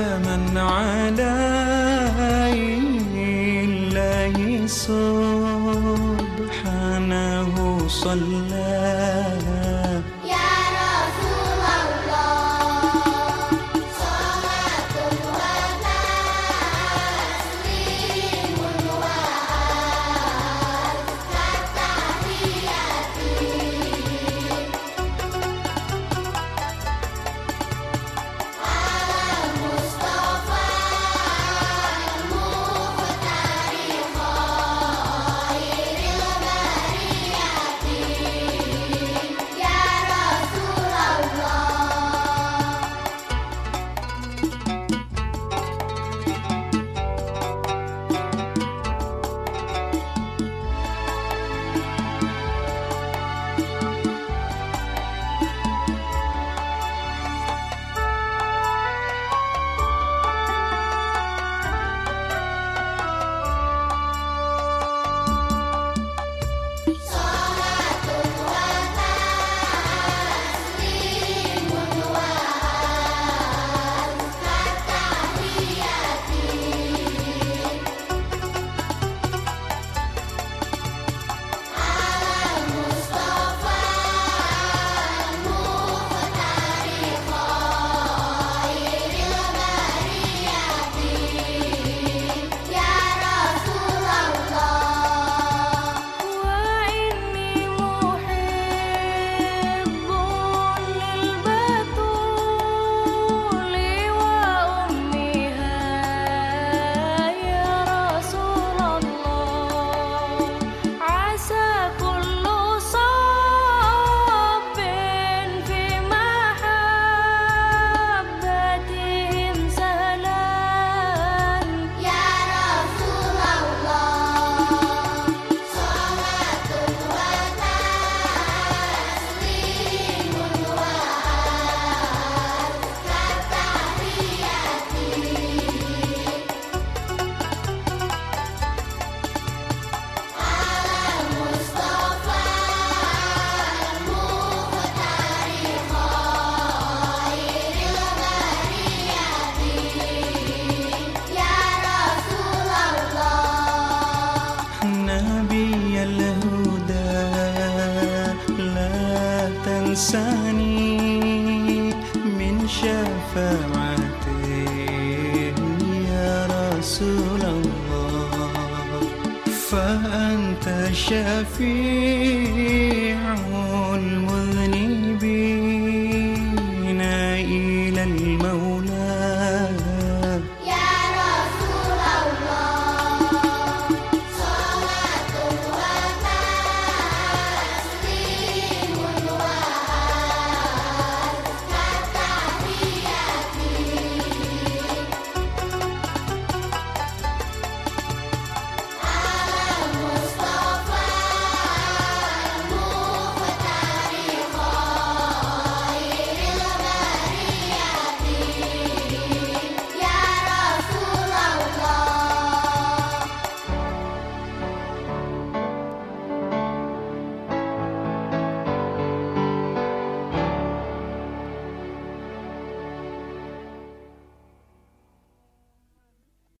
على من عليه الله سبحانه صلى تنساني من شفاعته يا رسول الله فأنت شفيع المذنبين